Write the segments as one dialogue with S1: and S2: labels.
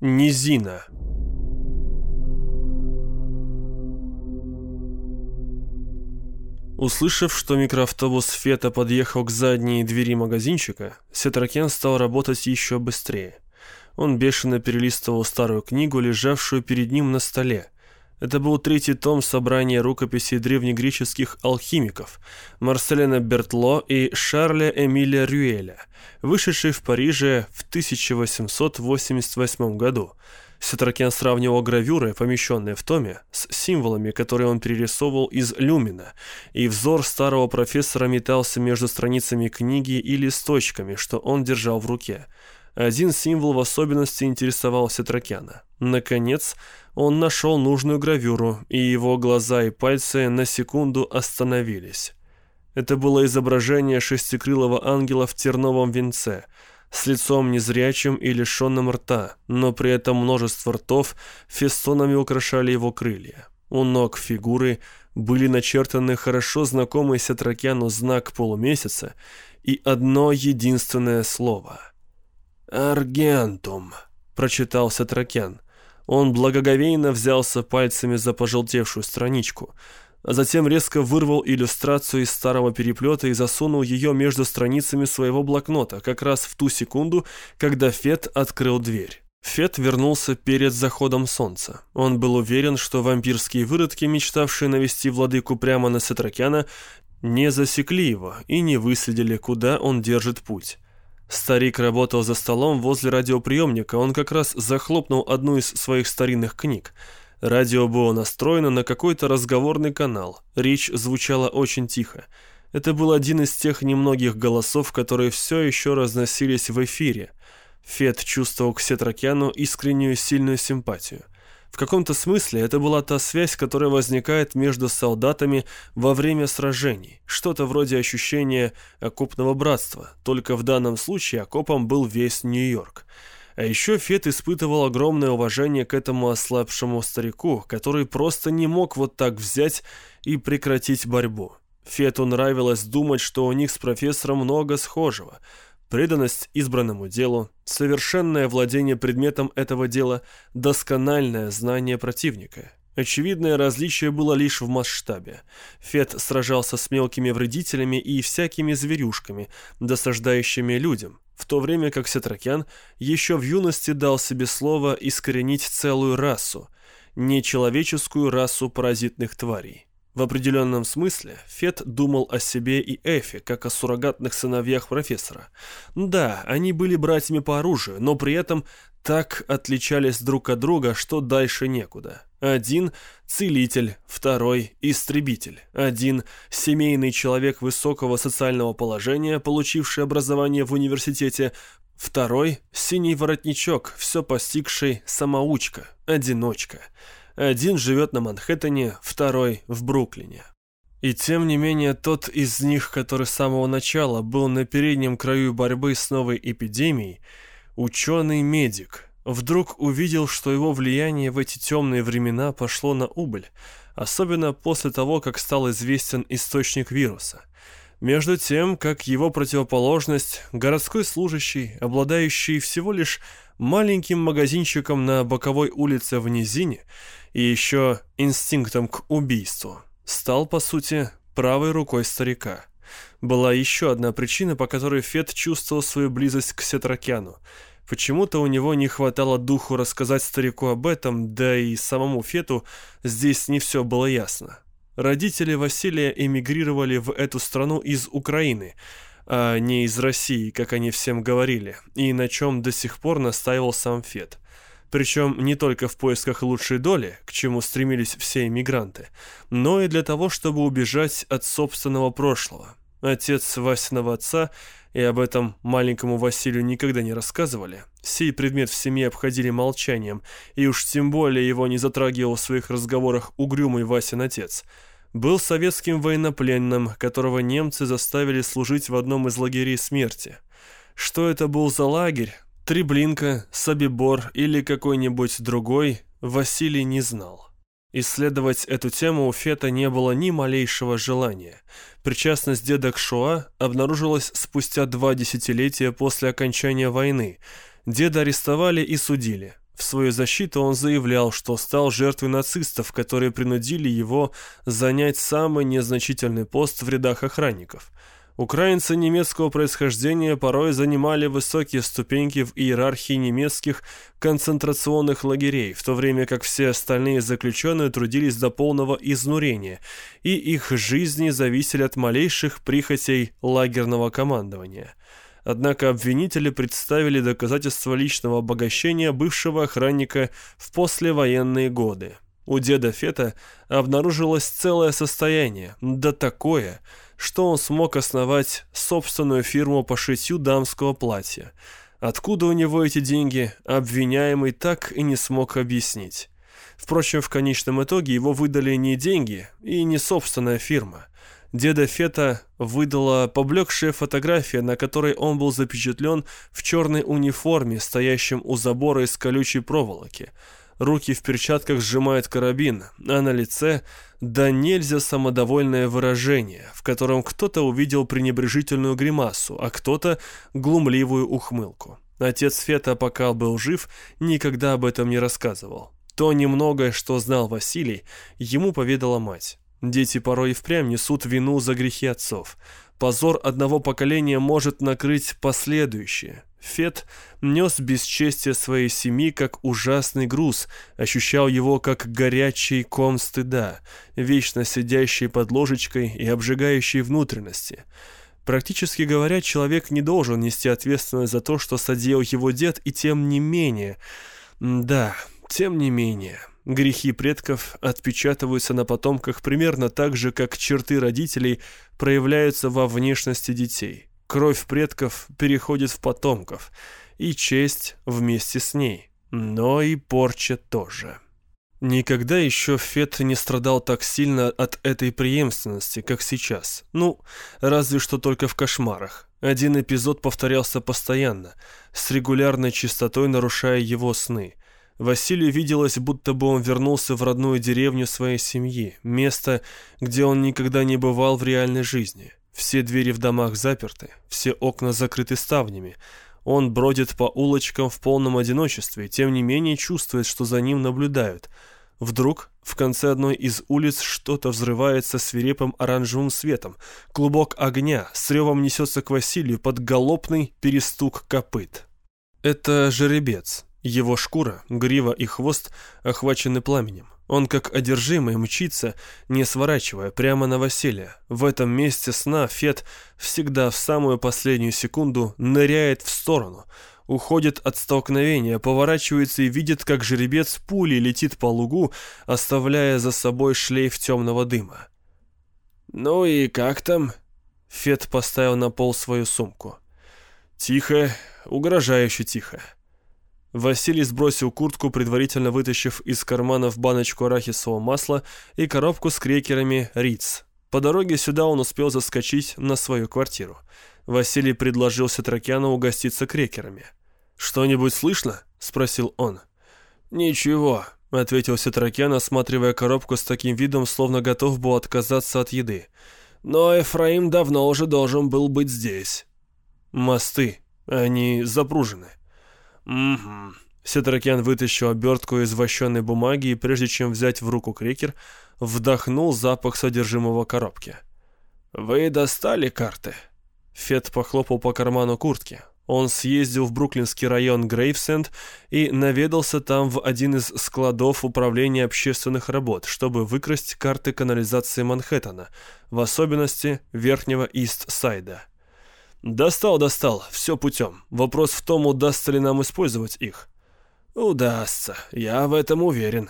S1: Низина. Услышав, что микроавтобус Фета подъехал к задней двери магазинчика, Сетракен стал работать еще быстрее. Он бешено перелистывал старую книгу, лежавшую перед ним на столе. Это был третий том собрания рукописей древнегреческих алхимиков Марселена Бертло и Шарля Эмиля Рюэля, вышедший в Париже в 1888 году. Сетракен сравнивал гравюры, помещенные в томе, с символами, которые он перерисовывал из люмина, и взор старого профессора метался между страницами книги и листочками, что он держал в руке. Один символ в особенности интересовал Сетракяна. Наконец, он нашел нужную гравюру, и его глаза и пальцы на секунду остановились. Это было изображение шестикрылого ангела в терновом венце, с лицом незрячим и лишенным рта, но при этом множество ртов фестонами украшали его крылья. У ног фигуры были начертаны хорошо знакомый Сетракяну знак полумесяца и одно единственное слово. «Аргентум», — прочитал Сетракян. Он благоговейно взялся пальцами за пожелтевшую страничку, а затем резко вырвал иллюстрацию из старого переплета и засунул ее между страницами своего блокнота, как раз в ту секунду, когда Фет открыл дверь. Фет вернулся перед заходом солнца. Он был уверен, что вампирские выродки, мечтавшие навести владыку прямо на Сетракяна, не засекли его и не выследили, куда он держит путь. Старик работал за столом возле радиоприемника, он как раз захлопнул одну из своих старинных книг. Радио было настроено на какой-то разговорный канал, речь звучала очень тихо. Это был один из тех немногих голосов, которые все еще разносились в эфире. Фет чувствовал к Сетракяну искреннюю сильную симпатию. В каком-то смысле это была та связь, которая возникает между солдатами во время сражений, что-то вроде ощущения окопного братства, только в данном случае окопом был весь Нью-Йорк. А еще Фет испытывал огромное уважение к этому ослабшему старику, который просто не мог вот так взять и прекратить борьбу. Фету нравилось думать, что у них с профессором много схожего – преданность избранному делу, совершенное владение предметом этого дела, доскональное знание противника. Очевидное различие было лишь в масштабе. Фет сражался с мелкими вредителями и всякими зверюшками, досаждающими людям, в то время как Сетракян еще в юности дал себе слово искоренить целую расу, нечеловеческую расу паразитных тварей. В определенном смысле Фет думал о себе и Эфе, как о суррогатных сыновьях профессора. Да, они были братьями по оружию, но при этом так отличались друг от друга, что дальше некуда. Один – целитель, второй – истребитель. Один – семейный человек высокого социального положения, получивший образование в университете, Второй – синий воротничок, все постигший самоучка, одиночка. Один живет на Манхэттене, второй – в Бруклине. И тем не менее, тот из них, который с самого начала был на переднем краю борьбы с новой эпидемией, ученый-медик, вдруг увидел, что его влияние в эти темные времена пошло на убыль, особенно после того, как стал известен источник вируса. Между тем, как его противоположность, городской служащий, обладающий всего лишь маленьким магазинчиком на боковой улице в низине, и еще инстинктом к убийству, стал, по сути, правой рукой старика. Была еще одна причина, по которой Фет чувствовал свою близость к Сетракяну. Почему-то у него не хватало духу рассказать старику об этом, да и самому Фету здесь не все было ясно. Родители Василия эмигрировали в эту страну из Украины, а не из России, как они всем говорили, и на чем до сих пор настаивал сам Фет. Причем не только в поисках лучшей доли, к чему стремились все иммигранты, но и для того, чтобы убежать от собственного прошлого. Отец Васиного отца, и об этом маленькому Василию никогда не рассказывали, сей предмет в семье обходили молчанием, и уж тем более его не затрагивал в своих разговорах угрюмый Васин отец – был советским военнопленным, которого немцы заставили служить в одном из лагерей смерти. Что это был за лагерь, Треблинка, Собибор или какой-нибудь другой, Василий не знал. Исследовать эту тему у Фета не было ни малейшего желания. Причастность деда к Шоа обнаружилась спустя два десятилетия после окончания войны. Деда арестовали и судили. В свою защиту он заявлял, что стал жертвой нацистов, которые принудили его занять самый незначительный пост в рядах охранников. Украинцы немецкого происхождения порой занимали высокие ступеньки в иерархии немецких концентрационных лагерей, в то время как все остальные заключенные трудились до полного изнурения, и их жизни зависели от малейших прихотей лагерного командования. Однако обвинители представили доказательства личного обогащения бывшего охранника в послевоенные годы. У деда Фета обнаружилось целое состояние, да такое – что он смог основать собственную фирму по шитью дамского платья. Откуда у него эти деньги, обвиняемый так и не смог объяснить. Впрочем, в конечном итоге его выдали не деньги и не собственная фирма. Деда Фета выдала поблекшая фотография, на которой он был запечатлен в черной униформе, стоящем у забора из колючей проволоки – руки в перчатках сжимает карабин, а на лице да нельзя самодовольное выражение, в котором кто-то увидел пренебрежительную гримасу, а кто-то глумливую ухмылку. Отец Фета, пока был жив, никогда об этом не рассказывал. То немногое, что знал Василий, ему поведала мать. Дети порой и впрямь несут вину за грехи отцов. Позор одного поколения может накрыть последующее. Фет нес бесчестие своей семьи как ужасный груз, ощущал его как горячий ком стыда, вечно сидящий под ложечкой и обжигающий внутренности. Практически говоря, человек не должен нести ответственность за то, что содеял его дед, и тем не менее... Да, тем не менее... Грехи предков отпечатываются на потомках примерно так же, как черты родителей проявляются во внешности детей. Кровь предков переходит в потомков, и честь вместе с ней, но и порча тоже. Никогда еще Фет не страдал так сильно от этой преемственности, как сейчас. Ну, разве что только в кошмарах. Один эпизод повторялся постоянно, с регулярной частотой нарушая его сны. Василию виделось, будто бы он вернулся в родную деревню своей семьи, место, где он никогда не бывал в реальной жизни. Все двери в домах заперты, все окна закрыты ставнями. Он бродит по улочкам в полном одиночестве, тем не менее чувствует, что за ним наблюдают. Вдруг в конце одной из улиц что-то взрывается свирепым оранжевым светом. Клубок огня с ревом несется к Василию под галопный перестук копыт. Это жеребец. Его шкура, грива и хвост охвачены пламенем. Он как одержимый мчится, не сворачивая, прямо на Василия. В этом месте сна Фет всегда в самую последнюю секунду ныряет в сторону, уходит от столкновения, поворачивается и видит, как жеребец пулей летит по лугу, оставляя за собой шлейф темного дыма. «Ну и как там?» Фет поставил на пол свою сумку. «Тихо, угрожающе тихо». Василий сбросил куртку, предварительно вытащив из карманов баночку арахисового масла и коробку с крекерами «Риц». По дороге сюда он успел заскочить на свою квартиру. Василий предложил Сетракяну угоститься крекерами. «Что-нибудь слышно?» — спросил он. «Ничего», — ответил Сетракян, осматривая коробку с таким видом, словно готов был отказаться от еды. «Но Эфраим давно уже должен был быть здесь». «Мосты. Они запружены». «Угу». Сетракян вытащил обертку из вощенной бумаги и, прежде чем взять в руку крекер, вдохнул запах содержимого коробки. «Вы достали карты?» Фет похлопал по карману куртки. Он съездил в бруклинский район Грейвсенд и наведался там в один из складов управления общественных работ, чтобы выкрасть карты канализации Манхэттена, в особенности Верхнего Ист-Сайда. «Достал, достал, все путем. Вопрос в том, удастся ли нам использовать их». «Удастся, я в этом уверен».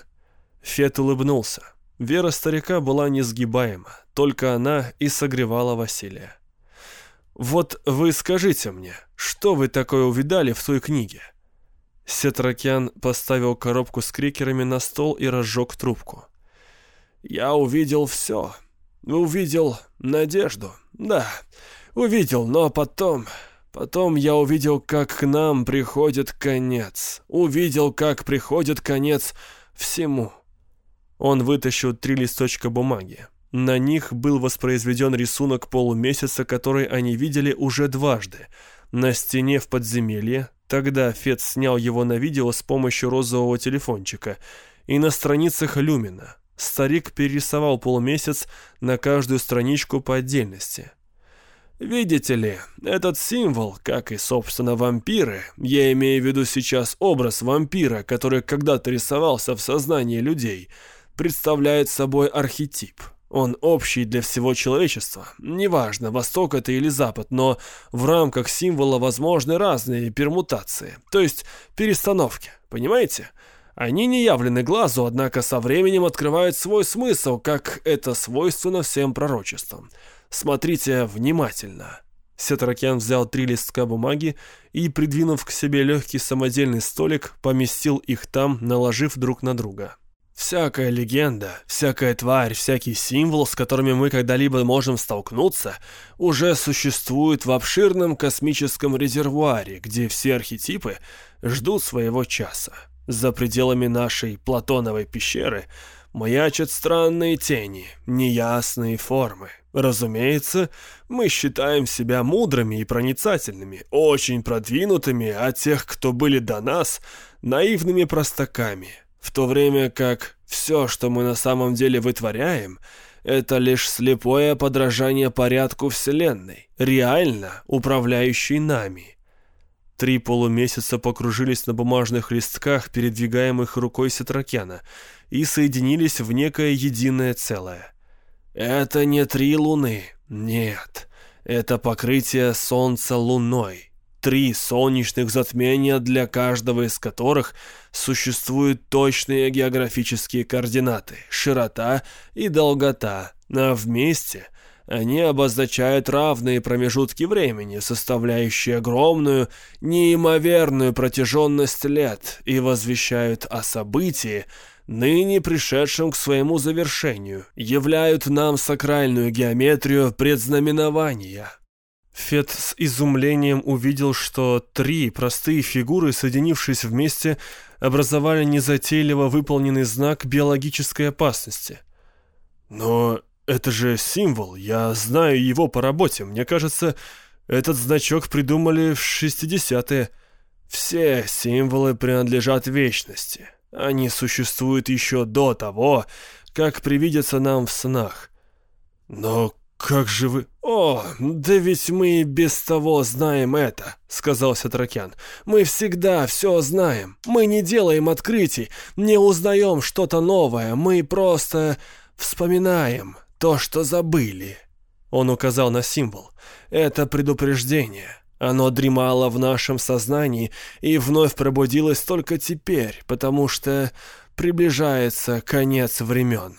S1: Фет улыбнулся. Вера старика была несгибаема, только она и согревала Василия. «Вот вы скажите мне, что вы такое увидали в той книге?» Сетракян поставил коробку с крекерами на стол и разжег трубку. «Я увидел все. Увидел надежду, да. Увидел, но потом... Потом я увидел, как к нам приходит конец. Увидел, как приходит конец всему. Он вытащил три листочка бумаги. На них был воспроизведен рисунок полумесяца, который они видели уже дважды. На стене в подземелье, Тогда Фет снял его на видео с помощью розового телефончика. И на страницах Люмина старик перерисовал полумесяц на каждую страничку по отдельности. Видите ли, этот символ, как и, собственно, вампиры, я имею в виду сейчас образ вампира, который когда-то рисовался в сознании людей, представляет собой архетип. Он общий для всего человечества. Неважно, восток это или запад, но в рамках символа возможны разные пермутации, то есть перестановки, понимаете? Они не явлены глазу, однако со временем открывают свой смысл, как это свойственно всем пророчествам. Смотрите внимательно. Сетракян взял три листка бумаги и, придвинув к себе легкий самодельный столик, поместил их там, наложив друг на друга. Всякая легенда, всякая тварь, всякий символ, с которыми мы когда-либо можем столкнуться, уже существует в обширном космическом резервуаре, где все архетипы ждут своего часа. За пределами нашей Платоновой пещеры маячат странные тени, неясные формы. Разумеется, мы считаем себя мудрыми и проницательными, очень продвинутыми, а тех, кто были до нас, наивными простаками – в то время как все, что мы на самом деле вытворяем, это лишь слепое подражание порядку Вселенной, реально управляющей нами. Три полумесяца покружились на бумажных листках, передвигаемых рукой Сетракяна, и соединились в некое единое целое. Это не три луны, нет, это покрытие Солнца луной, три солнечных затмения, для каждого из которых существуют точные географические координаты, широта и долгота, а вместе они обозначают равные промежутки времени, составляющие огромную, неимоверную протяженность лет и возвещают о событии, ныне пришедшем к своему завершению, являют нам сакральную геометрию предзнаменования. Фет с изумлением увидел, что три простые фигуры, соединившись вместе, образовали незатейливо выполненный знак биологической опасности. «Но это же символ, я знаю его по работе. Мне кажется, этот значок придумали в 60-е. Все символы принадлежат вечности. Они существуют еще до того, как привидятся нам в снах. Но «Как же вы...» «О, да ведь мы и без того знаем это», — сказал Сатракян. «Мы всегда все знаем. Мы не делаем открытий, не узнаем что-то новое. Мы просто вспоминаем то, что забыли». Он указал на символ. «Это предупреждение. Оно дремало в нашем сознании и вновь пробудилось только теперь, потому что приближается конец времен».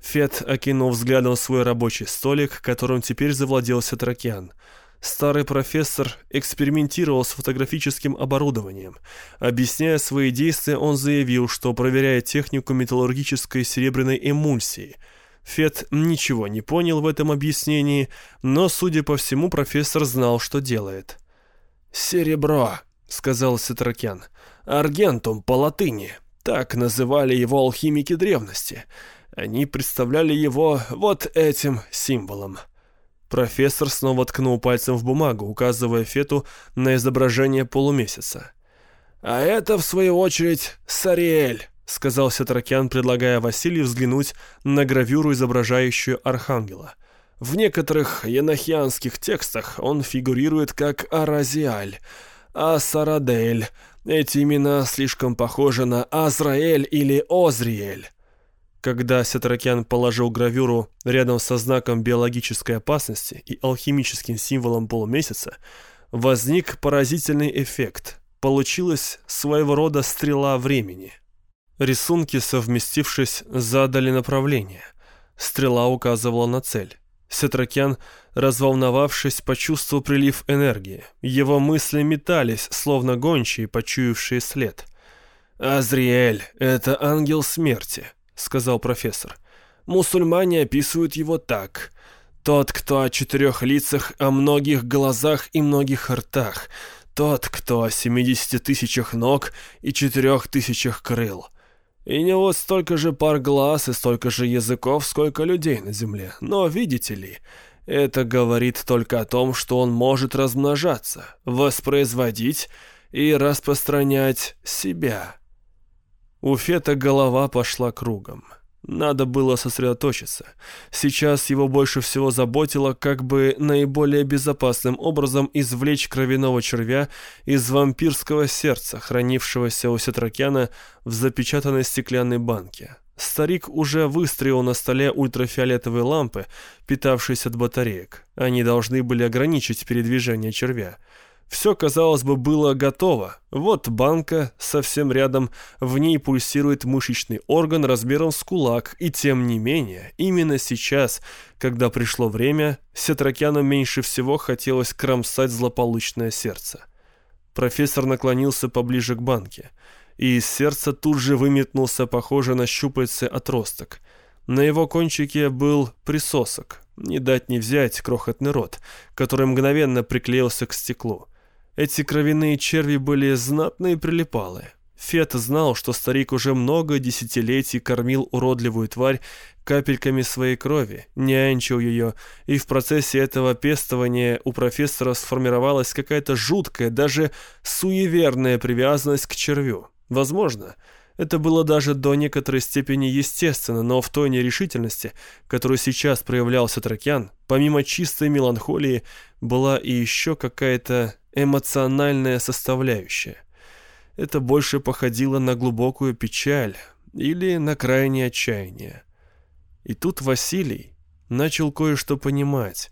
S1: Фет окинул взглядом свой рабочий столик, которым теперь завладел Сатракян. Старый профессор экспериментировал с фотографическим оборудованием. Объясняя свои действия, он заявил, что проверяет технику металлургической серебряной эмульсии. Фет ничего не понял в этом объяснении, но, судя по всему, профессор знал, что делает. «Серебро», — сказал Сатракян. «Аргентум по латыни. Так называли его алхимики древности». Они представляли его вот этим символом. Профессор снова ткнул пальцем в бумагу, указывая Фету на изображение полумесяца. «А это, в свою очередь, Сариэль», — сказал Сетракян, предлагая Василию взглянуть на гравюру, изображающую Архангела. В некоторых енохианских текстах он фигурирует как Аразиаль, а Сарадель. Эти имена слишком похожи на Азраэль или Озриэль. Когда Сетракян положил гравюру рядом со знаком биологической опасности и алхимическим символом полумесяца, возник поразительный эффект. Получилась своего рода стрела времени. Рисунки, совместившись, задали направление. Стрела указывала на цель. Сетракян, разволновавшись, почувствовал прилив энергии. Его мысли метались, словно гончие, почуявшие след. «Азриэль — это ангел смерти», — сказал профессор. «Мусульмане описывают его так. Тот, кто о четырех лицах, о многих глазах и многих ртах. Тот, кто о семидесяти тысячах ног и четырех тысячах крыл. И у него столько же пар глаз и столько же языков, сколько людей на земле. Но видите ли, это говорит только о том, что он может размножаться, воспроизводить и распространять себя. У Фета голова пошла кругом. Надо было сосредоточиться. Сейчас его больше всего заботило, как бы наиболее безопасным образом извлечь кровяного червя из вампирского сердца, хранившегося у Сетракяна в запечатанной стеклянной банке. Старик уже выстроил на столе ультрафиолетовые лампы, питавшиеся от батареек. Они должны были ограничить передвижение червя. Все, казалось бы, было готово. Вот банка совсем рядом, в ней пульсирует мышечный орган размером с кулак, и тем не менее, именно сейчас, когда пришло время, Сетракяну меньше всего хотелось кромсать злополучное сердце. Профессор наклонился поближе к банке, и из сердца тут же выметнулся похожий на щупальце отросток. На его кончике был присосок, не дать не взять крохотный рот, который мгновенно приклеился к стеклу. Эти кровяные черви были знатные прилипалые. Фет знал, что старик уже много десятилетий кормил уродливую тварь капельками своей крови, нянчил ее, и в процессе этого пестования у профессора сформировалась какая-то жуткая, даже суеверная привязанность к червю. Возможно, это было даже до некоторой степени естественно, но в той нерешительности, которую сейчас проявлял Сатракян, помимо чистой меланхолии, была и еще какая-то эмоциональная составляющая. Это больше походило на глубокую печаль или на крайнее отчаяние. И тут Василий начал кое-что понимать.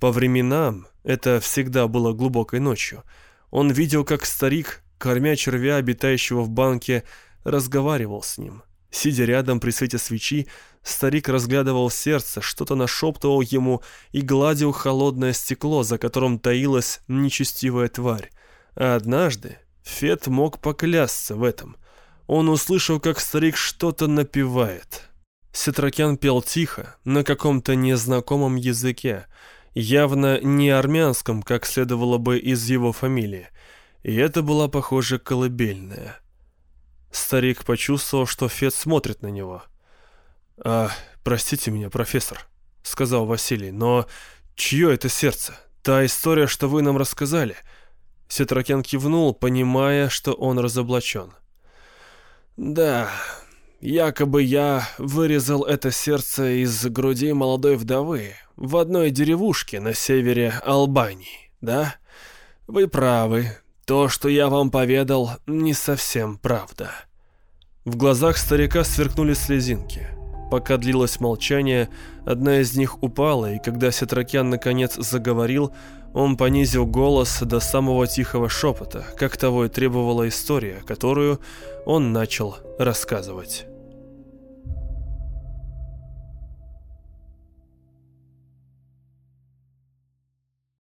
S1: По временам, это всегда было глубокой ночью, он видел, как старик, кормя червя, обитающего в банке, разговаривал с ним. Сидя рядом при свете свечи, старик разглядывал сердце, что-то нашептывал ему и гладил холодное стекло, за которым таилась нечестивая тварь. А однажды Фет мог поклясться в этом. Он услышал, как старик что-то напевает. Сетракян пел тихо, на каком-то незнакомом языке, явно не армянском, как следовало бы из его фамилии. И это была, похоже, колыбельная. Старик почувствовал, что Фет смотрит на него. «А, простите меня, профессор», — сказал Василий, — «но чье это сердце? Та история, что вы нам рассказали?» Сетракен кивнул, понимая, что он разоблачен. «Да, якобы я вырезал это сердце из груди молодой вдовы в одной деревушке на севере Албании, да? Вы правы, то, что я вам поведал, не совсем правда. В глазах старика сверкнули слезинки. Пока длилось молчание, одна из них упала, и когда Сетракян наконец заговорил, он понизил голос до самого тихого шепота, как того и требовала история, которую он начал рассказывать.